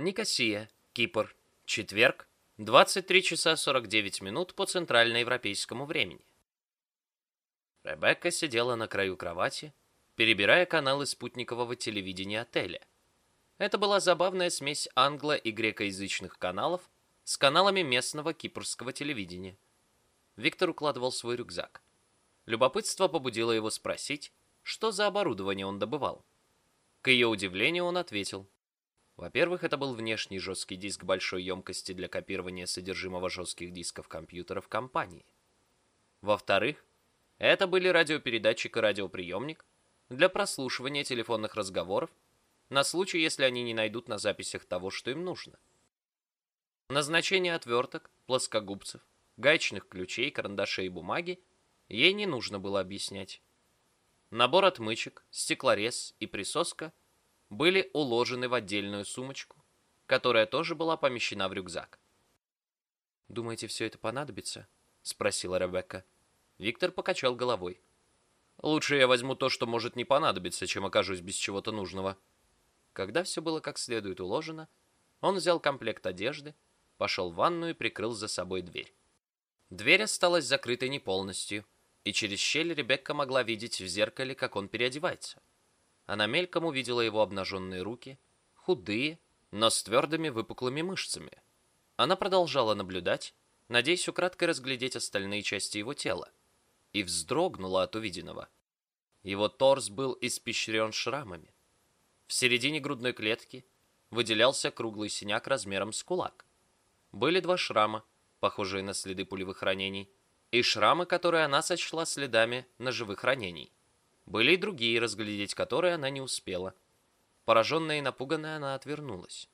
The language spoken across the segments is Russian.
Никосия, Кипр. Четверг, 23 часа 49 минут по центральноевропейскому времени. Ребекка сидела на краю кровати, перебирая каналы спутникового телевидения отеля. Это была забавная смесь англо- и грекоязычных каналов с каналами местного кипрского телевидения. Виктор укладывал свой рюкзак. Любопытство побудило его спросить, что за оборудование он добывал. К ее удивлению он ответил. Во-первых, это был внешний жесткий диск большой емкости для копирования содержимого жестких дисков компьютеров компании. Во-вторых, это были радиопередатчик и радиоприемник для прослушивания телефонных разговоров на случай, если они не найдут на записях того, что им нужно. Назначение отверток, плоскогубцев, гаечных ключей, карандашей и бумаги ей не нужно было объяснять. Набор отмычек, стеклорез и присоска были уложены в отдельную сумочку, которая тоже была помещена в рюкзак. «Думаете, все это понадобится?» — спросила Ребекка. Виктор покачал головой. «Лучше я возьму то, что может не понадобиться, чем окажусь без чего-то нужного». Когда все было как следует уложено, он взял комплект одежды, пошел в ванную и прикрыл за собой дверь. Дверь осталась закрытой не полностью, и через щель Ребекка могла видеть в зеркале, как он переодевается. Она мельком увидела его обнаженные руки, худые, но с твердыми выпуклыми мышцами. Она продолжала наблюдать, надеясь украдкой разглядеть остальные части его тела, и вздрогнула от увиденного. Его торс был испещрен шрамами. В середине грудной клетки выделялся круглый синяк размером с кулак. Были два шрама, похожие на следы пулевых ранений, и шрамы, которые она сочла следами ножевых ранений. Были и другие, разглядеть которые она не успела. Пораженная и напуганная, она отвернулась.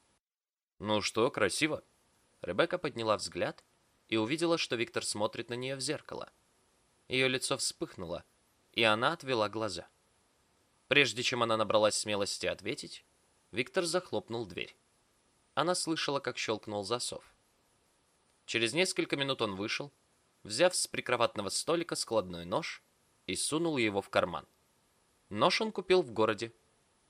«Ну что, красиво?» Ребекка подняла взгляд и увидела, что Виктор смотрит на нее в зеркало. Ее лицо вспыхнуло, и она отвела глаза. Прежде чем она набралась смелости ответить, Виктор захлопнул дверь. Она слышала, как щелкнул засов. Через несколько минут он вышел, взяв с прикроватного столика складной нож и сунул его в карман. Нож он купил в городе.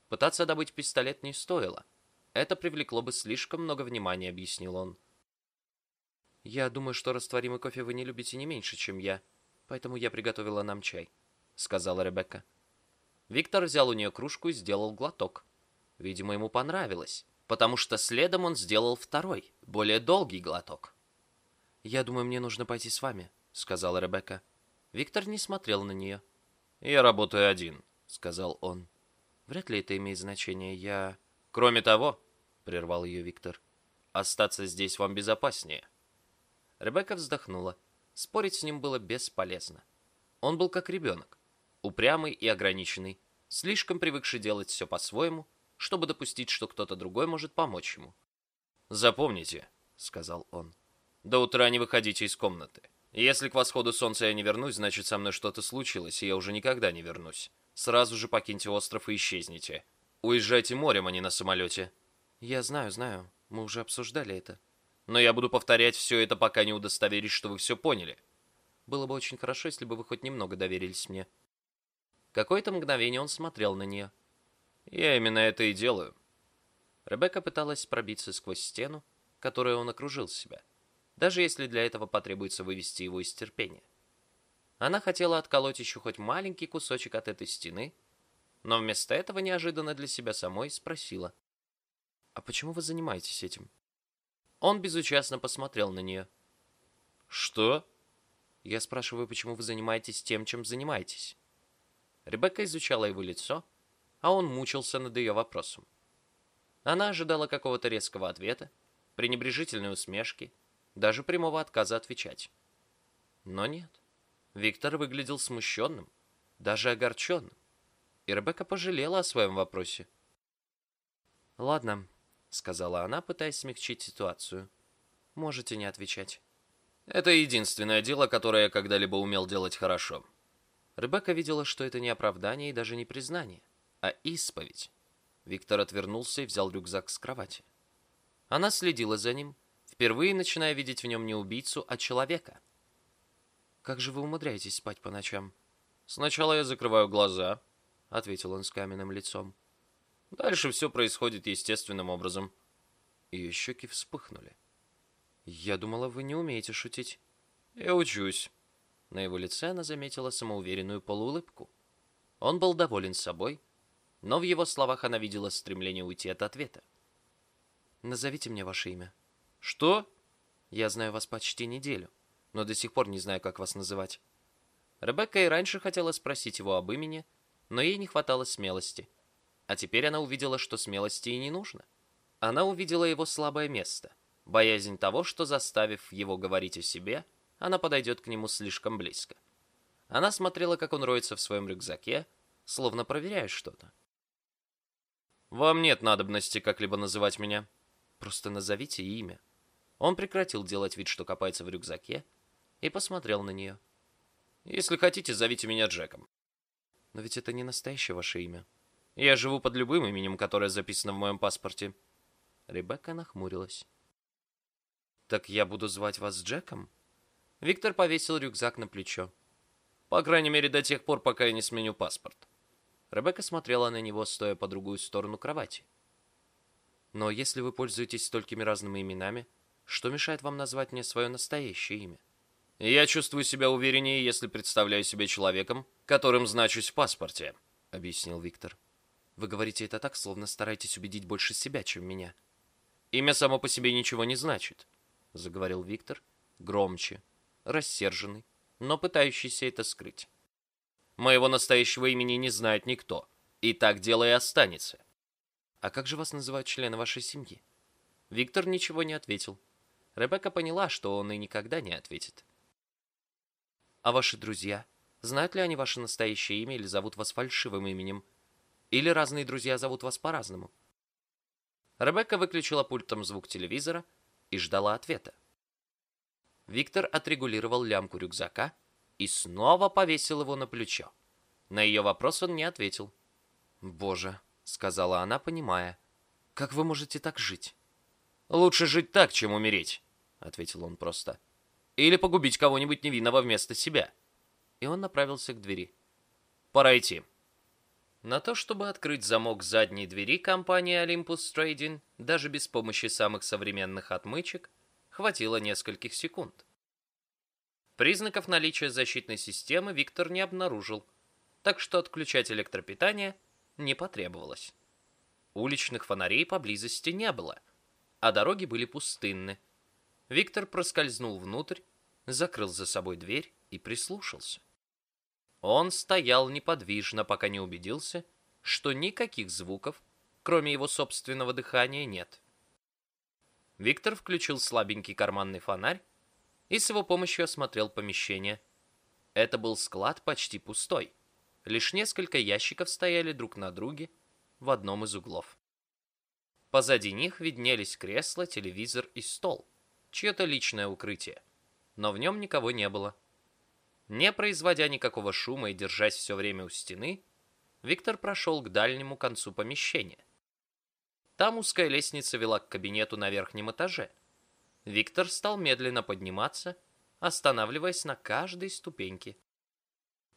Пытаться добыть пистолет не стоило. Это привлекло бы слишком много внимания, объяснил он. «Я думаю, что растворимый кофе вы не любите не меньше, чем я, поэтому я приготовила нам чай», — сказала Ребекка. Виктор взял у нее кружку и сделал глоток. Видимо, ему понравилось, потому что следом он сделал второй, более долгий глоток. «Я думаю, мне нужно пойти с вами», — сказала Ребекка. Виктор не смотрел на нее. «Я работаю один», — сказал он. «Вряд ли это имеет значение. Я...» «Кроме того», — прервал ее Виктор, — «остаться здесь вам безопаснее». Ребекка вздохнула. Спорить с ним было бесполезно. Он был как ребенок, упрямый и ограниченный, слишком привыкший делать все по-своему, чтобы допустить, что кто-то другой может помочь ему. «Запомните», — сказал он, — «до утра не выходите из комнаты. Если к восходу солнца я не вернусь, значит, со мной что-то случилось, и я уже никогда не вернусь. Сразу же покиньте остров и исчезните. Уезжайте морем, а не на самолете. Я знаю, знаю. Мы уже обсуждали это. Но я буду повторять все это, пока не удостоверюсь, что вы все поняли. Было бы очень хорошо, если бы вы хоть немного доверились мне. Какое-то мгновение он смотрел на нее. Я именно это и делаю. Ребекка пыталась пробиться сквозь стену, которой он окружил себя, даже если для этого потребуется вывести его из терпения. Она хотела отколоть еще хоть маленький кусочек от этой стены, но вместо этого неожиданно для себя самой спросила. «А почему вы занимаетесь этим?» Он безучастно посмотрел на нее. «Что?» Я спрашиваю, почему вы занимаетесь тем, чем занимаетесь. Ребекка изучала его лицо, а он мучился над ее вопросом. Она ожидала какого-то резкого ответа, пренебрежительной усмешки, даже прямого отказа отвечать. Но нет. Виктор выглядел смущенным, даже огорченным. И Ребекка пожалела о своем вопросе. «Ладно», — сказала она, пытаясь смягчить ситуацию. «Можете не отвечать». «Это единственное дело, которое я когда-либо умел делать хорошо». Ребекка видела, что это не оправдание и даже не признание, а исповедь. Виктор отвернулся и взял рюкзак с кровати. Она следила за ним, впервые начиная видеть в нем не убийцу, а человека — как же вы умудряетесь спать по ночам? Сначала я закрываю глаза, ответил он с каменным лицом. Дальше все происходит естественным образом. Ее щеки вспыхнули. «Я думала, вы не умеете шутить». «Я учусь». На его лице она заметила самоуверенную полуулыбку. Он был доволен собой, но в его словах она видела стремление уйти от ответа. «Назовите мне ваше имя». «Что?» «Я знаю вас почти неделю, но до сих пор не знаю, как вас называть». Ребекка и раньше хотела спросить его об имени, но ей не хватало смелости. А теперь она увидела, что смелости и не нужно. Она увидела его слабое место, боязнь того, что, заставив его говорить о себе, она подойдет к нему слишком близко. Она смотрела, как он роется в своем рюкзаке, словно проверяя что-то. «Вам нет надобности как-либо называть меня. Просто назовите имя». Он прекратил делать вид, что копается в рюкзаке, и посмотрел на нее. «Если хотите, зовите меня Джеком». «Но ведь это не настоящее ваше имя». «Я живу под любым именем, которое записано в моем паспорте». Ребекка нахмурилась. «Так я буду звать вас Джеком?» Виктор повесил рюкзак на плечо. По крайней мере, до тех пор, пока я не сменю паспорт. Ребекка смотрела на него, стоя по другую сторону кровати. Но если вы пользуетесь столькими разными именами, что мешает вам назвать мне свое настоящее имя? Я чувствую себя увереннее, если представляю себя человеком, которым значусь в паспорте, объяснил Виктор. Вы говорите это так, словно стараетесь убедить больше себя, чем меня. Имя само по себе ничего не значит, заговорил Виктор, громче, рассерженный, но пытающийся это скрыть. Моего настоящего имени не знает никто, и так дело и останется. А как же вас называют члены вашей семьи? Виктор ничего не ответил. Ребекка поняла, что он и никогда не ответит. А ваши друзья? Знают ли они ваше настоящее имя или зовут вас фальшивым именем? Или разные друзья зовут вас по-разному? Ребекка выключила пультом звук телевизора и ждала ответа. Виктор отрегулировал лямку рюкзака и снова повесил его на плечо. На ее вопрос он не ответил. «Боже», — сказала она, понимая, — «как вы можете так жить?» «Лучше жить так, чем умереть», — ответил он просто. «Или погубить кого-нибудь невинного вместо себя». И он направился к двери. «Пора идти». На то, чтобы открыть замок задней двери компании Olympus Trading, даже без помощи самых современных отмычек, хватило нескольких секунд. Признаков наличия защитной системы Виктор не обнаружил, так что отключать электропитание не потребовалось. Уличных фонарей поблизости не было, а дороги были пустынны. Виктор проскользнул внутрь, закрыл за собой дверь и прислушался. Он стоял неподвижно, пока не убедился, что никаких звуков, кроме его собственного дыхания, нет. Виктор включил слабенький карманный фонарь и с его помощью осмотрел помещение. Это был склад почти пустой. Лишь несколько ящиков стояли друг на друге в одном из углов. Позади них виднелись кресла, телевизор и стол, чье-то личное укрытие. Но в нем никого не было. Не производя никакого шума и держась все время у стены, Виктор прошел к дальнему концу помещения. Там узкая лестница вела к кабинету на верхнем этаже. Виктор стал медленно подниматься, останавливаясь на каждой ступеньке.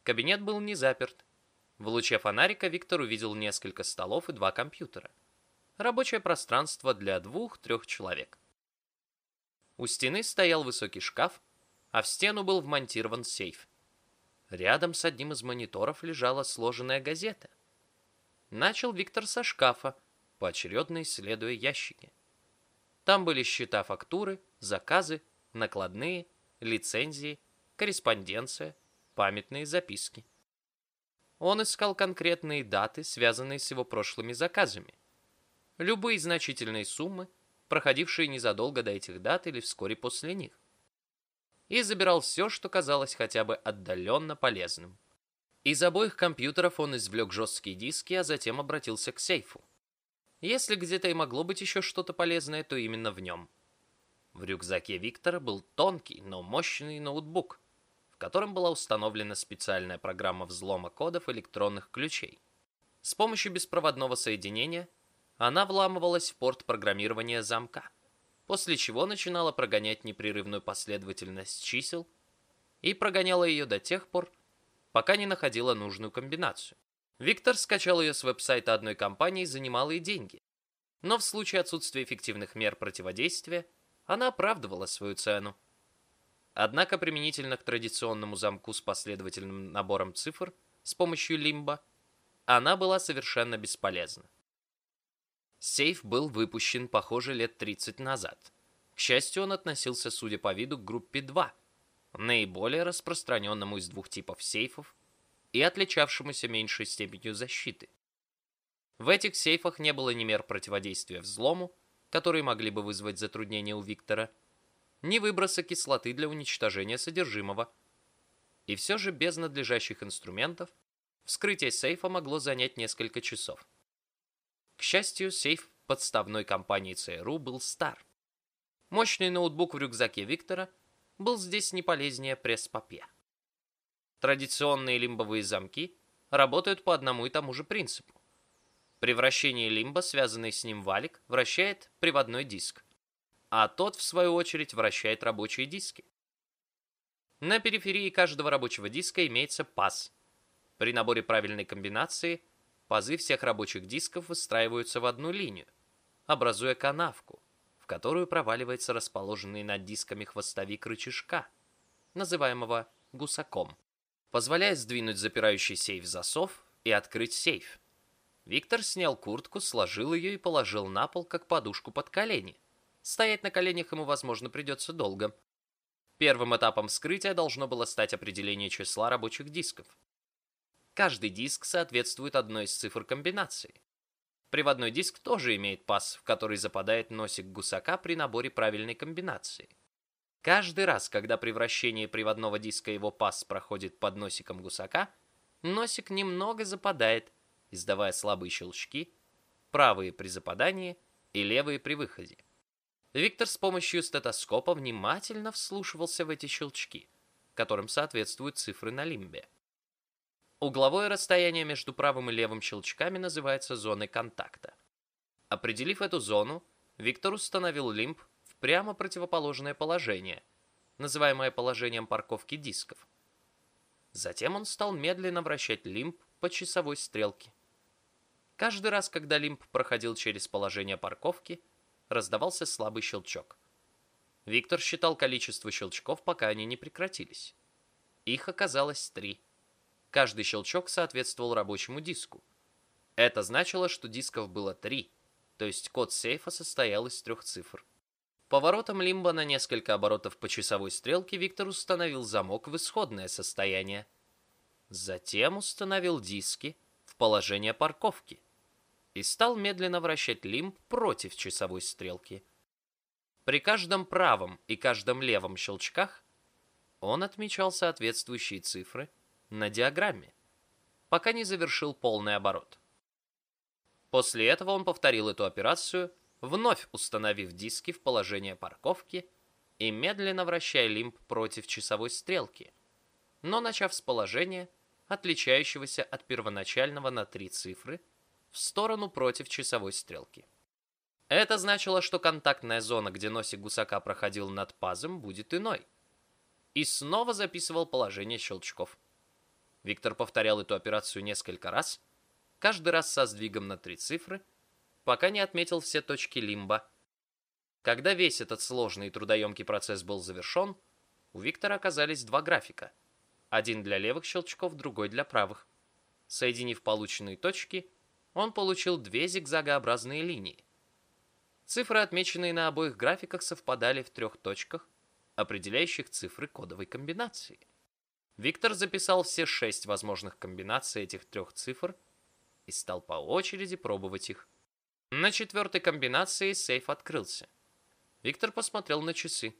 Кабинет был не заперт. В луче фонарика Виктор увидел несколько столов и два компьютера. Рабочее пространство для двух-трех человек. У стены стоял высокий шкаф, а в стену был вмонтирован сейф. Рядом с одним из мониторов лежала сложенная газета. Начал Виктор со шкафа, поочередно исследуя ящики. Там были счета фактуры, заказы, накладные, лицензии, корреспонденция, памятные записки. Он искал конкретные даты, связанные с его прошлыми заказами. Любые значительные суммы, проходившие незадолго до этих дат или вскоре после них. И забирал все, что казалось хотя бы отдаленно полезным. Из обоих компьютеров он извлек жесткие диски, а затем обратился к сейфу. Если где-то и могло быть еще что-то полезное, то именно в нем. В рюкзаке Виктора был тонкий, но мощный ноутбук, в котором была установлена специальная программа взлома кодов электронных ключей. С помощью беспроводного соединения она вламывалась в порт программирования замка, после чего начинала прогонять непрерывную последовательность чисел и прогоняла ее до тех пор, пока не находила нужную комбинацию. Виктор скачал ее с веб-сайта одной компании за немалые деньги. Но в случае отсутствия эффективных мер противодействия она оправдывала свою цену. Однако применительно к традиционному замку с последовательным набором цифр с помощью лимба, она была совершенно бесполезна. Сейф был выпущен, похоже, лет 30 назад. К счастью, он относился, судя по виду, к группе 2, наиболее распространенному из двух типов сейфов и отличавшемуся меньшей степенью защиты. В этих сейфах не было ни мер противодействия взлому, которые могли бы вызвать затруднения у Виктора, ни выброса кислоты для уничтожения содержимого. И все же без надлежащих инструментов вскрытие сейфа могло занять несколько часов. К счастью, сейф подставной компании ЦРУ был стар. Мощный ноутбук в рюкзаке Виктора был здесь не полезнее пресс-папье. Традиционные лимбовые замки работают по одному и тому же принципу. При вращении лимба, связанный с ним валик, вращает приводной диск а тот, в свою очередь, вращает рабочие диски. На периферии каждого рабочего диска имеется паз. При наборе правильной комбинации пазы всех рабочих дисков выстраиваются в одну линию, образуя канавку, в которую проваливается расположенный над дисками хвостовик рычажка, называемого гусаком, позволяя сдвинуть запирающий сейф засов и открыть сейф. Виктор снял куртку, сложил ее и положил на пол, как подушку под колени – Стоять на коленях ему, возможно, придется долго. Первым этапом вскрытия должно было стать определение числа рабочих дисков. Каждый диск соответствует одной из цифр комбинации. Приводной диск тоже имеет паз, в который западает носик гусака при наборе правильной комбинации. Каждый раз, когда при вращении приводного диска его паз проходит под носиком гусака, носик немного западает, издавая слабые щелчки, правые при западании и левые при выходе. Виктор с помощью стетоскопа внимательно вслушивался в эти щелчки, которым соответствуют цифры на лимбе. Угловое расстояние между правым и левым щелчками называется зоной контакта. Определив эту зону, Виктор установил лимб в прямо противоположное положение, называемое положением парковки дисков. Затем он стал медленно вращать лимб по часовой стрелке. Каждый раз, когда лимб проходил через положение парковки, раздавался слабый щелчок. Виктор считал количество щелчков, пока они не прекратились. Их оказалось три. Каждый щелчок соответствовал рабочему диску. Это значило, что дисков было три, то есть код сейфа состоял из трех цифр. Поворотом лимба на несколько оборотов по часовой стрелке Виктор установил замок в исходное состояние. Затем установил диски в положение парковки и стал медленно вращать лимб против часовой стрелки. При каждом правом и каждом левом щелчках он отмечал соответствующие цифры на диаграмме, пока не завершил полный оборот. После этого он повторил эту операцию, вновь установив диски в положение парковки и медленно вращая лимб против часовой стрелки, но начав с положения, отличающегося от первоначального на три цифры – в сторону против часовой стрелки. Это значило, что контактная зона, где носик гусака проходил над пазом, будет иной. И снова записывал положение щелчков. Виктор повторял эту операцию несколько раз, каждый раз со сдвигом на три цифры, пока не отметил все точки лимба. Когда весь этот сложный и трудоемкий процесс был завершен, у Виктора оказались два графика. Один для левых щелчков, другой для правых. Соединив полученные точки, он получил две зигзагообразные линии. Цифры, отмеченные на обоих графиках, совпадали в трех точках, определяющих цифры кодовой комбинации. Виктор записал все шесть возможных комбинаций этих трех цифр и стал по очереди пробовать их. На четвертой комбинации сейф открылся. Виктор посмотрел на часы.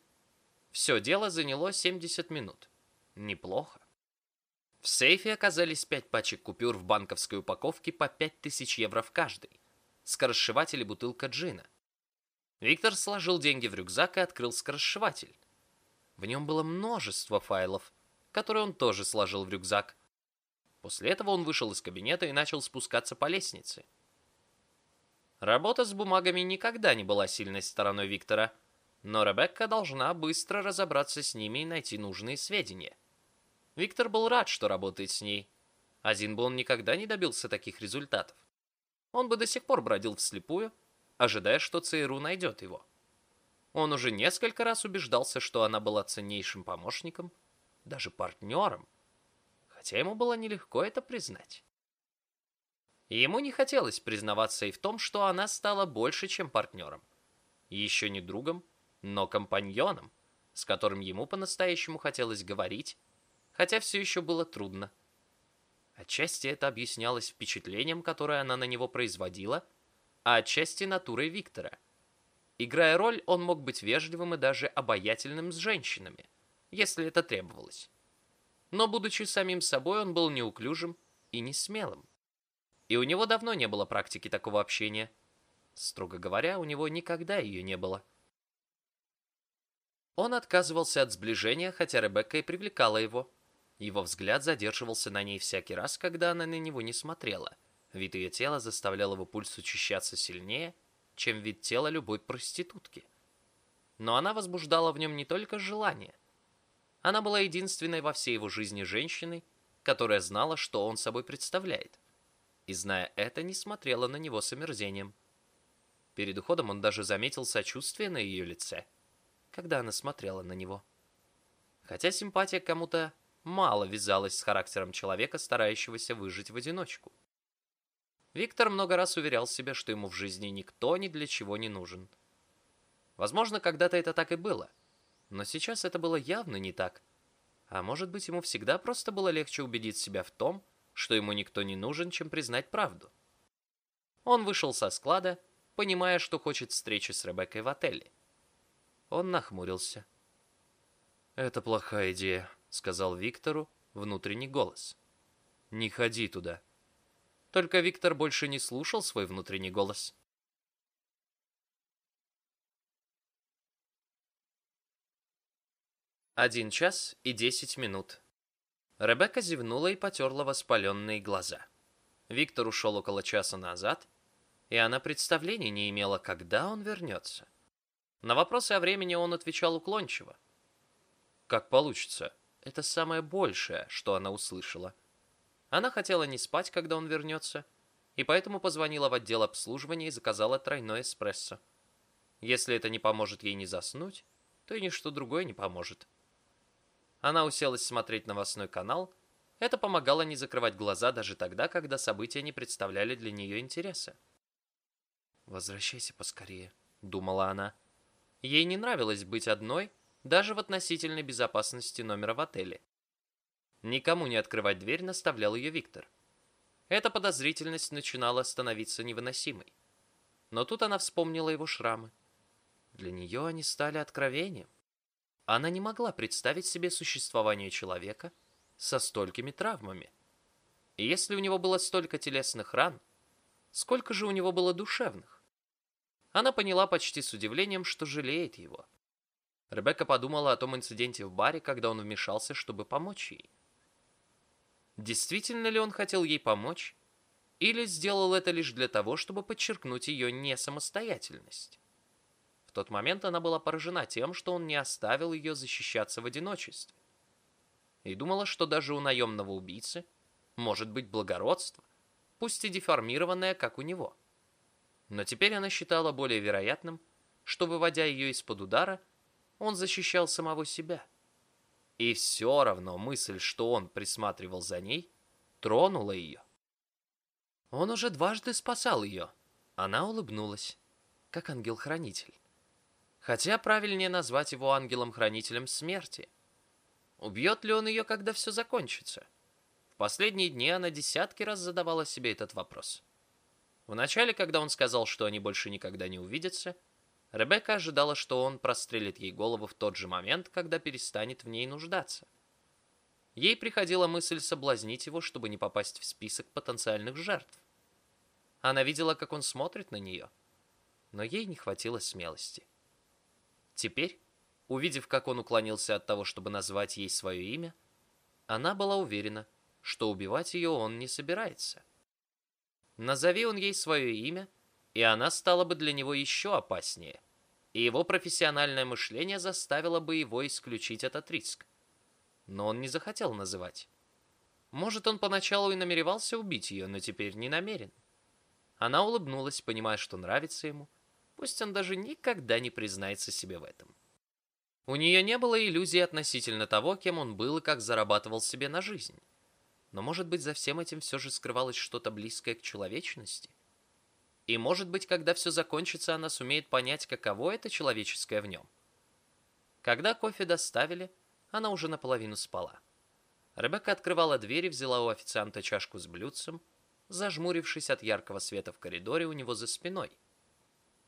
Все дело заняло 70 минут. Неплохо. В сейфе оказались пять пачек купюр в банковской упаковке по 5000 евро в каждой, скоросшиватель и бутылка джина. Виктор сложил деньги в рюкзак и открыл скоросшиватель. В нем было множество файлов, которые он тоже сложил в рюкзак. После этого он вышел из кабинета и начал спускаться по лестнице. Работа с бумагами никогда не была сильной стороной Виктора, но Ребекка должна быстро разобраться с ними и найти нужные сведения. Виктор был рад, что работает с ней. Один бы он никогда не добился таких результатов. Он бы до сих пор бродил вслепую, ожидая, что ЦРУ найдет его. Он уже несколько раз убеждался, что она была ценнейшим помощником, даже партнером, хотя ему было нелегко это признать. ему не хотелось признаваться и в том, что она стала больше, чем партнером. Еще не другом, но компаньоном, с которым ему по-настоящему хотелось говорить, хотя все еще было трудно. Отчасти это объяснялось впечатлением, которое она на него производила, а отчасти натурой Виктора. Играя роль, он мог быть вежливым и даже обаятельным с женщинами, если это требовалось. Но, будучи самим собой, он был неуклюжим и не смелым. И у него давно не было практики такого общения. Строго говоря, у него никогда ее не было. Он отказывался от сближения, хотя Ребекка и привлекала его. Его взгляд задерживался на ней всякий раз, когда она на него не смотрела. Вид ее тела заставлял его пульс учащаться сильнее, чем вид тела любой проститутки. Но она возбуждала в нем не только желание. Она была единственной во всей его жизни женщиной, которая знала, что он собой представляет. И, зная это, не смотрела на него с омерзением. Перед уходом он даже заметил сочувствие на ее лице – когда она смотрела на него. Хотя симпатия кому-то мало вязалась с характером человека, старающегося выжить в одиночку. Виктор много раз уверял себя, что ему в жизни никто ни для чего не нужен. Возможно, когда-то это так и было, но сейчас это было явно не так. А может быть, ему всегда просто было легче убедить себя в том, что ему никто не нужен, чем признать правду. Он вышел со склада, понимая, что хочет встречи с Ребеккой в отеле. Он нахмурился. «Это плохая идея», — сказал Виктору внутренний голос. «Не ходи туда». Только Виктор больше не слушал свой внутренний голос. Один час и десять минут. Ребекка зевнула и потерла воспаленные глаза. Виктор ушел около часа назад, и она представления не имела, когда он вернется. На вопросы о времени он отвечал уклончиво. Как получится. Это самое большее, что она услышала. Она хотела не спать, когда он вернется, и поэтому позвонила в отдел обслуживания и заказала тройной эспрессо. Если это не поможет ей не заснуть, то и ничто другое не поможет. Она уселась смотреть новостной канал. Это помогало не закрывать глаза даже тогда, когда события не представляли для нее интереса. «Возвращайся поскорее», — думала она. Ей не нравилось быть одной, даже в относительной безопасности номера в отеле. Никому не открывать дверь наставлял ее Виктор. Эта подозрительность начинала становиться невыносимой. Но тут она вспомнила его шрамы. Для нее они стали откровением. Она не могла представить себе существование человека со столькими травмами. Если у него было столько телесных ран, сколько же у него было душевных? Она поняла почти с удивлением, что жалеет его. Ребекка подумала о том инциденте в баре, когда он вмешался, чтобы помочь ей. Действительно ли он хотел ей помочь? Или сделал это лишь для того, чтобы подчеркнуть ее несамостоятельность? В тот момент она была поражена тем, что он не оставил ее защищаться в одиночестве. И думала, что даже у наемного убийцы может быть благородство, пусть и деформированное, как у него. Но теперь она считала более вероятным, что, выводя ее из-под удара, он защищал самого себя. И все равно мысль, что он присматривал за ней, тронула ее. Он уже дважды спасал ее. Она улыбнулась, как ангел-хранитель. Хотя правильнее назвать его ангелом-хранителем смерти. Убьет ли он ее, когда все закончится? В последние дни она десятки раз задавала себе этот вопрос. Вначале, когда он сказал, что они больше никогда не увидятся, Ребекка ожидала, что он прострелит ей голову в тот же момент, когда перестанет в ней нуждаться. Ей приходила мысль соблазнить его, чтобы не попасть в список потенциальных жертв. Она видела, как он смотрит на нее, но ей не хватило смелости. Теперь, увидев, как он уклонился от того, чтобы назвать ей свое имя, она была уверена, что убивать ее он не собирается. Назови он ей свое имя, и она стала бы для него еще опаснее, и его профессиональное мышление заставило бы его исключить этот риск. Но он не захотел называть. Может, он поначалу и намеревался убить ее, но теперь не намерен. Она улыбнулась, понимая, что нравится ему, Пусть он даже никогда не признается себе в этом. У нее не было иллюзий относительно того, кем он был и как зарабатывал себе на жизнь. Но, может быть, за всем этим все же скрывалось что-то близкое к человечности? И, может быть, когда все закончится, она сумеет понять, каково это человеческое в нем. Когда кофе доставили, она уже наполовину спала. Ребекка открывала дверь и взяла у официанта чашку с блюдцем, зажмурившись от яркого света в коридоре у него за спиной,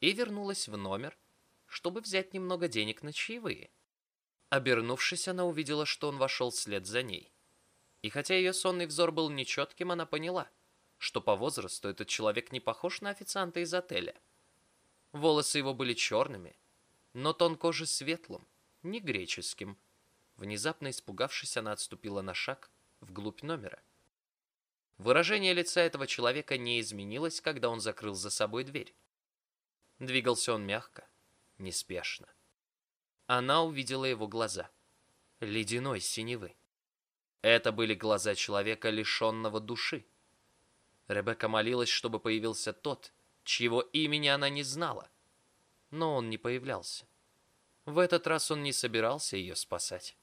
и вернулась в номер, чтобы взять немного денег на чаевые. Обернувшись, она увидела, что он вошел вслед за ней. И хотя ее сонный взор был нечетким, она поняла, что по возрасту этот человек не похож на официанта из отеля. Волосы его были черными, но тон кожи светлым, не греческим. Внезапно испугавшись, она отступила на шаг вглубь номера. Выражение лица этого человека не изменилось, когда он закрыл за собой дверь. Двигался он мягко, неспешно. Она увидела его глаза, ледяной синевы. Это были глаза человека, лишенного души. Ребекка молилась, чтобы появился тот, чьего имени она не знала. Но он не появлялся. В этот раз он не собирался ее спасать.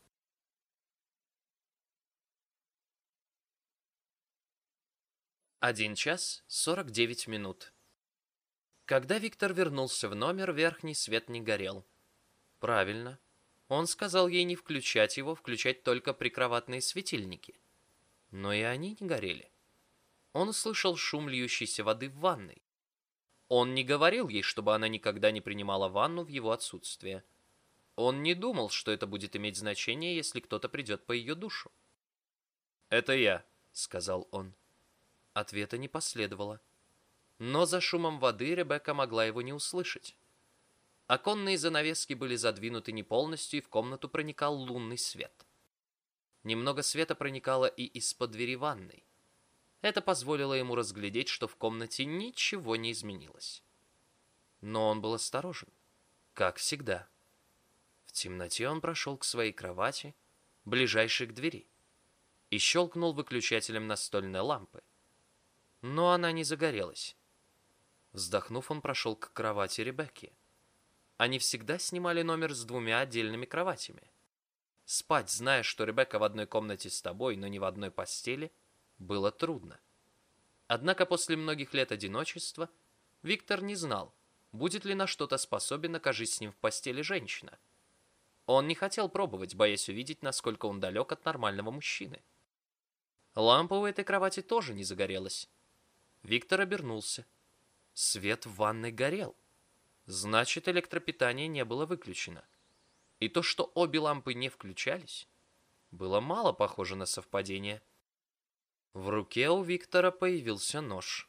Один час сорок девять минут. Когда Виктор вернулся в номер, верхний свет не горел. Правильно. Он сказал ей не включать его, включать только прикроватные светильники. Но и они не горели. Он услышал шум льющейся воды в ванной. Он не говорил ей, чтобы она никогда не принимала ванну в его отсутствие. Он не думал, что это будет иметь значение, если кто-то придет по ее душу. «Это я», — сказал он. Ответа не последовало. Но за шумом воды Ребекка могла его не услышать. Оконные занавески были задвинуты не полностью, и в комнату проникал лунный свет. Немного света проникало и из-под двери ванной. Это позволило ему разглядеть, что в комнате ничего не изменилось. Но он был осторожен, как всегда. В темноте он прошел к своей кровати, ближайшей к двери, и щелкнул выключателем настольной лампы. Но она не загорелась. Вздохнув, он прошел к кровати Ребекки. Они всегда снимали номер с двумя отдельными кроватями. Спать, зная, что Ребекка в одной комнате с тобой, но не в одной постели, было трудно. Однако после многих лет одиночества Виктор не знал, будет ли на что-то способен, окажись с ним в постели женщина. Он не хотел пробовать, боясь увидеть, насколько он далек от нормального мужчины. Лампа у этой кровати тоже не загорелась. Виктор обернулся. Свет в ванной горел. Значит, электропитание не было выключено. И то, что обе лампы не включались, было мало похоже на совпадение. В руке у Виктора появился нож.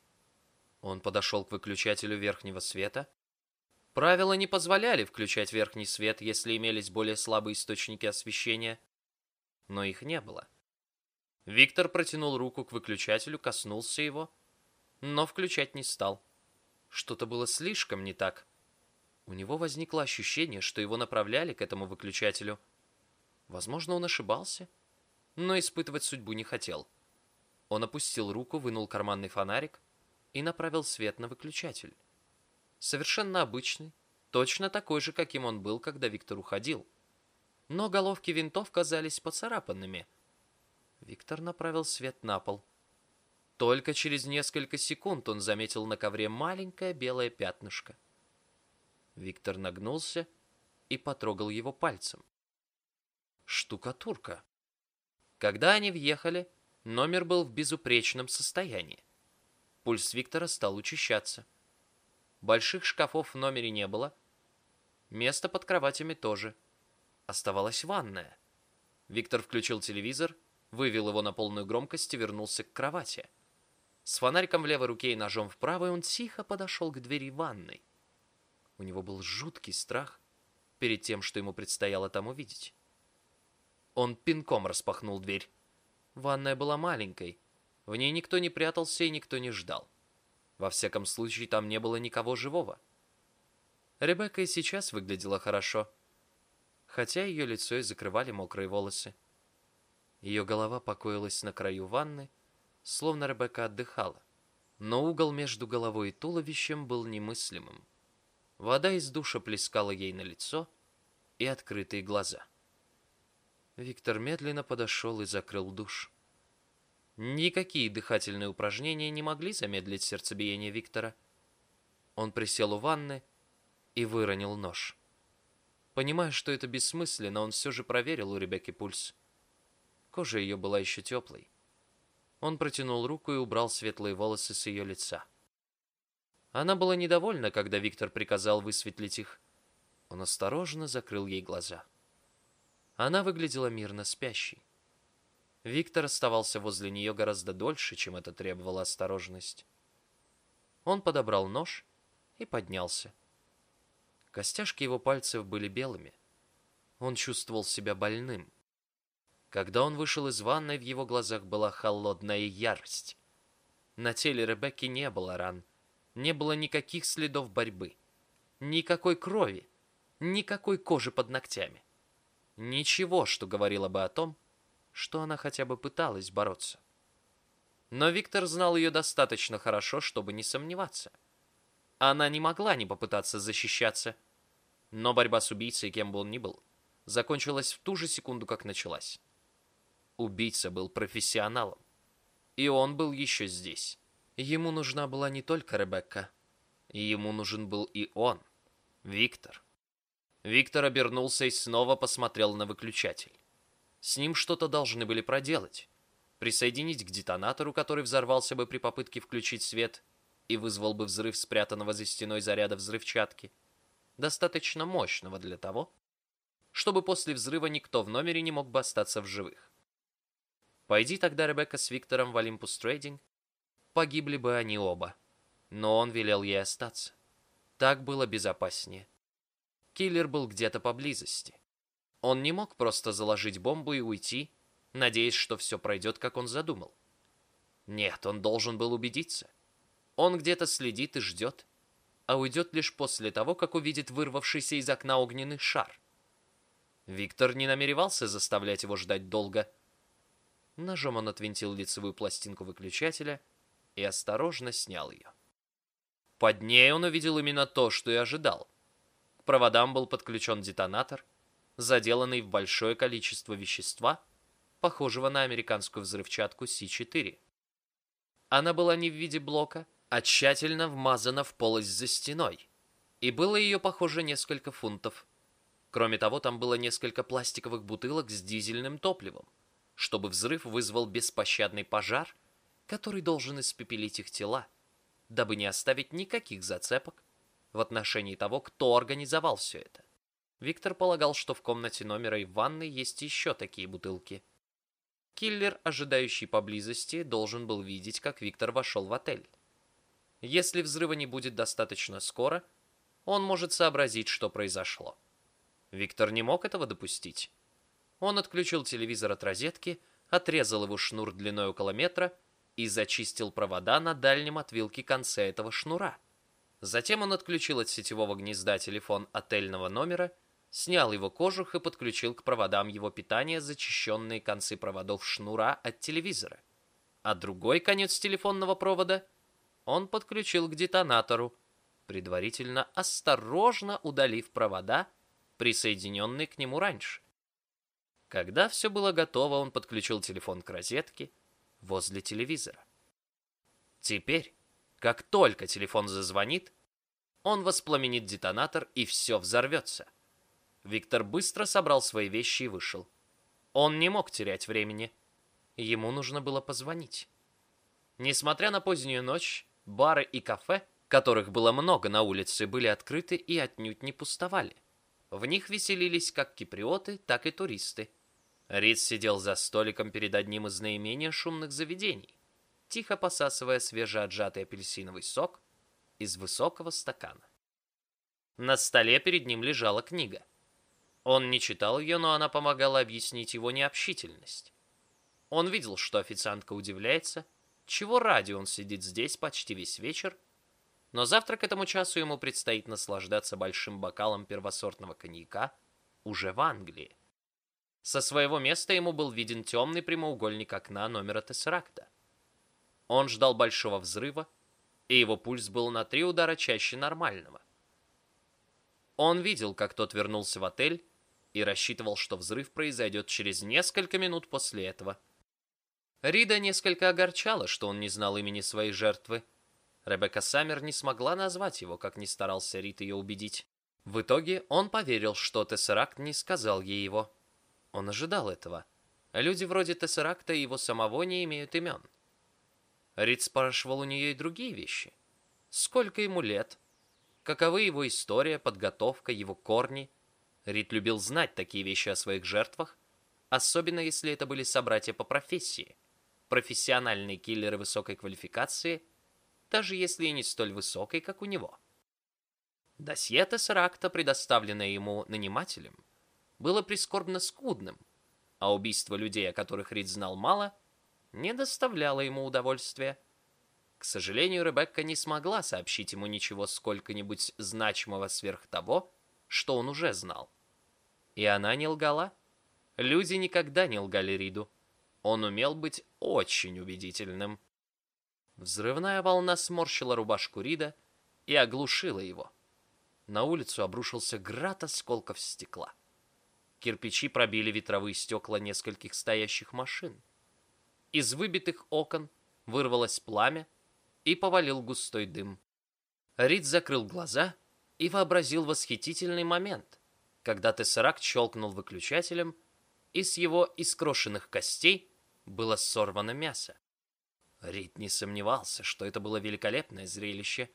Он подошел к выключателю верхнего света. Правила не позволяли включать верхний свет, если имелись более слабые источники освещения, но их не было. Виктор протянул руку к выключателю, коснулся его, но включать не стал. Что-то было слишком не так. У него возникло ощущение, что его направляли к этому выключателю. Возможно, он ошибался, но испытывать судьбу не хотел. Он опустил руку, вынул карманный фонарик и направил свет на выключатель. Совершенно обычный, точно такой же, каким он был, когда Виктор уходил. Но головки винтов казались поцарапанными. Виктор направил свет на пол. Только через несколько секунд он заметил на ковре маленькое белое пятнышко. Виктор нагнулся и потрогал его пальцем. Штукатурка. Когда они въехали, номер был в безупречном состоянии. Пульс Виктора стал учащаться. Больших шкафов в номере не было. Место под кроватями тоже. Оставалась ванная. Виктор включил телевизор, вывел его на полную громкость и вернулся к кровати. С фонариком в левой руке и ножом в правой он тихо подошел к двери ванной. У него был жуткий страх перед тем, что ему предстояло там увидеть. Он пинком распахнул дверь. Ванная была маленькой. В ней никто не прятался и никто не ждал. Во всяком случае, там не было никого живого. Ребекка и сейчас выглядела хорошо, хотя ее лицо и закрывали мокрые волосы. Ее голова покоилась на краю ванны, словно Ребекка отдыхала, но угол между головой и туловищем был немыслимым. Вода из душа плескала ей на лицо и открытые глаза. Виктор медленно подошел и закрыл душ. Никакие дыхательные упражнения не могли замедлить сердцебиение Виктора. Он присел у ванны и выронил нож. Понимая, что это бессмысленно, он все же проверил у Ребекки пульс. Кожа ее была еще теплой. Он протянул руку и убрал светлые волосы с ее лица. Она была недовольна, когда Виктор приказал высветлить их. Он осторожно закрыл ей глаза. Она выглядела мирно спящей. Виктор оставался возле нее гораздо дольше, чем это требовало осторожность. Он подобрал нож и поднялся. Костяшки его пальцев были белыми. Он чувствовал себя больным. Когда он вышел из ванной, в его глазах была холодная ярость. На теле Ребекки не было ран, не было никаких следов борьбы, никакой крови, никакой кожи под ногтями. Ничего, что говорило бы о том, что она хотя бы пыталась бороться. Но Виктор знал ее достаточно хорошо, чтобы не сомневаться. Она не могла не попытаться защищаться. Но борьба с убийцей, кем бы он ни был, закончилась в ту же секунду, как началась. Убийца был профессионалом. И он был еще здесь. Ему нужна была не только Ребекка. Ему нужен был и он, Виктор. Виктор обернулся и снова посмотрел на выключатель. С ним что-то должны были проделать. Присоединить к детонатору, который взорвался бы при попытке включить свет, и вызвал бы взрыв спрятанного за стеной заряда взрывчатки, достаточно мощного для того, чтобы после взрыва никто в номере не мог бы остаться в живых. Пойди тогда Ребекка с Виктором в Олимпус Трейдинг, погибли бы они оба. Но он велел ей остаться. Так было безопаснее. Киллер был где-то поблизости. Он не мог просто заложить бомбу и уйти, надеясь, что все пройдет, как он задумал. Нет, он должен был убедиться — он где-то следит и ждет, а уйдет лишь после того, как увидит вырвавшийся из окна огненный шар. Виктор не намеревался заставлять его ждать долго. Ножом он отвинтил лицевую пластинку выключателя и осторожно снял ее. Под ней он увидел именно то, что и ожидал. К проводам был подключен детонатор, заделанный в большое количество вещества, похожего на американскую взрывчатку С-4. Она была не в виде блока, а тщательно вмазана в полость за стеной. И было ее, похоже, несколько фунтов. Кроме того, там было несколько пластиковых бутылок с дизельным топливом, чтобы взрыв вызвал беспощадный пожар, который должен испепелить их тела, дабы не оставить никаких зацепок в отношении того, кто организовал все это. Виктор полагал, что в комнате номера и в ванной есть еще такие бутылки. Киллер, ожидающий поблизости, должен был видеть, как Виктор вошел в отель. Если взрыва не будет достаточно скоро, он может сообразить, что произошло. Виктор не мог этого допустить. Он отключил телевизор от розетки, отрезал его шнур длиной около метра и зачистил провода на дальнем от вилки конце этого шнура. Затем он отключил от сетевого гнезда телефон отельного номера, снял его кожух и подключил к проводам его питания зачищенные концы проводов шнура от телевизора. А другой конец телефонного провода он подключил к детонатору, предварительно осторожно удалив провода, присоединенные к нему раньше. Когда все было готово, он подключил телефон к розетке возле телевизора. Теперь, как только телефон зазвонит, он воспламенит детонатор и все взорвется. Виктор быстро собрал свои вещи и вышел. Он не мог терять времени. Ему нужно было позвонить. Несмотря на позднюю ночь, Бары и кафе, которых было много на улице, были открыты и отнюдь не пустовали. В них веселились как киприоты, так и туристы. Рид сидел за столиком перед одним из наименее шумных заведений, тихо посасывая свежеотжатый апельсиновый сок из высокого стакана. На столе перед ним лежала книга. Он не читал ее, но она помогала объяснить его необщительность. Он видел, что официантка удивляется, чего ради он сидит здесь почти весь вечер? Но завтра к этому часу ему предстоит наслаждаться большим бокалом первосортного коньяка уже в Англии. Со своего места ему был виден темный прямоугольник окна номера Тессеракта. Он ждал большого взрыва, и его пульс был на три удара чаще нормального. Он видел, как тот вернулся в отель и рассчитывал, что взрыв произойдет через несколько минут после этого. Рида несколько огорчала, что он не знал имени своей жертвы. Ребекка Саммер не смогла назвать его, как ни старался Рид ее убедить. В итоге он поверил, что Тессеракт не сказал ей его. Он ожидал этого. Люди вроде Тессеракта и его самого не имеют имен. Рид спрашивал у нее и другие вещи. Сколько ему лет? Каковы его история, подготовка, его корни? Рид любил знать такие вещи о своих жертвах, особенно если это были собратья по профессии, профессиональные киллеры высокой квалификации, даже если и не столь высокой, как у него. Досье Тессеракта, предоставленное ему нанимателем, было прискорбно скудным, а убийство людей, о которых Рид знал мало, не доставляло ему удовольствия. К сожалению, Ребекка не смогла сообщить ему ничего сколько-нибудь значимого сверх того, что он уже знал. И она не лгала. Люди никогда не лгали Риду. Он умел быть очень убедительным. Взрывная волна сморщила рубашку Рида и оглушила его. На улицу обрушился град осколков стекла. Кирпичи пробили ветровые стекла нескольких стоящих машин. Из выбитых окон вырвалось пламя и повалил густой дым. Рид закрыл глаза и вообразил восхитительный момент, когда Тессеракт щелкнул выключателем, и с его искрошенных костей было сорвано мясо. Рид не сомневался, что это было великолепное зрелище,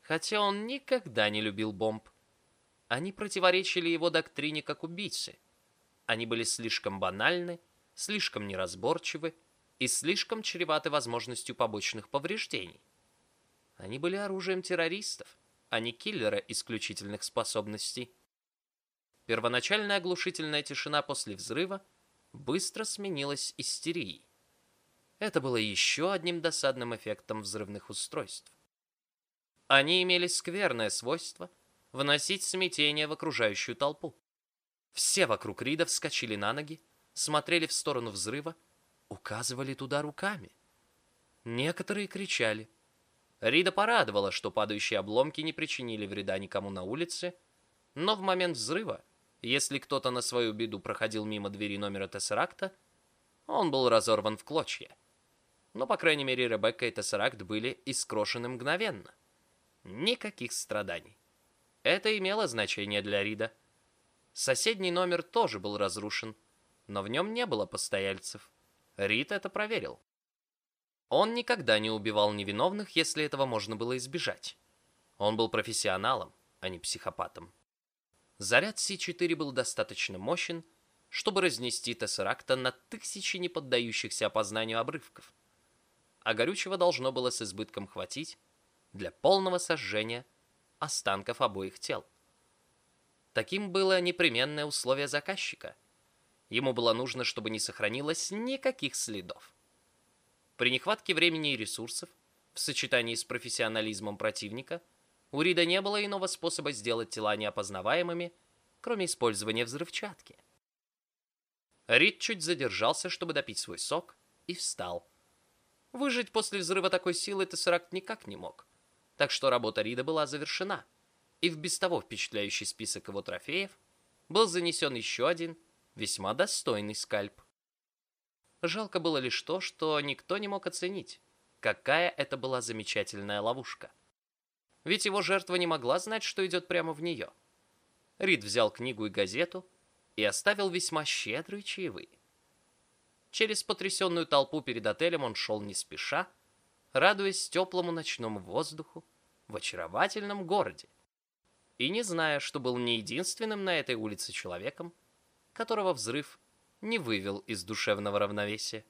хотя он никогда не любил бомб. Они противоречили его доктрине как убийцы. Они были слишком банальны, слишком неразборчивы и слишком чреваты возможностью побочных повреждений. Они были оружием террористов, а не киллера исключительных способностей. Первоначальная оглушительная тишина после взрыва быстро сменилась истерией. Это было еще одним досадным эффектом взрывных устройств. Они имели скверное свойство вносить смятение в окружающую толпу. Все вокруг Рида вскочили на ноги, смотрели в сторону взрыва указывали туда руками. Некоторые кричали. Рида порадовала, что падающие обломки не причинили вреда никому на улице, но в момент взрыва, если кто-то на свою беду проходил мимо двери номера Тессеракта, он был разорван в клочья. Но, по крайней мере, Ребекка и Тессеракт были искрошены мгновенно. Никаких страданий. Это имело значение для Рида. Соседний номер тоже был разрушен, но в нем не было постояльцев. Рид это проверил. Он никогда не убивал невиновных, если этого можно было избежать. Он был профессионалом, а не психопатом. Заряд С-4 был достаточно мощен, чтобы разнести Тессеракта на тысячи неподдающихся опознанию обрывков. А горючего должно было с избытком хватить для полного сожжения останков обоих тел. Таким было непременное условие заказчика – Ему было нужно, чтобы не сохранилось никаких следов. При нехватке времени и ресурсов, в сочетании с профессионализмом противника, у Рида не было иного способа сделать тела неопознаваемыми, кроме использования взрывчатки. Рид чуть задержался, чтобы допить свой сок, и встал. Выжить после взрыва такой силы Тессеракт никак не мог, так что работа Рида была завершена, и в без того впечатляющий список его трофеев был занесен еще один – весьма достойный скальп. Жалко было лишь то, что никто не мог оценить, какая это была замечательная ловушка. Ведь его жертва не могла знать, что идет прямо в нее. Рид взял книгу и газету и оставил весьма щедрые чаевые. Через потрясенную толпу перед отелем он шел не спеша, радуясь теплому ночному воздуху в очаровательном городе и не зная, что был не единственным на этой улице человеком, которого взрыв не вывел из душевного равновесия.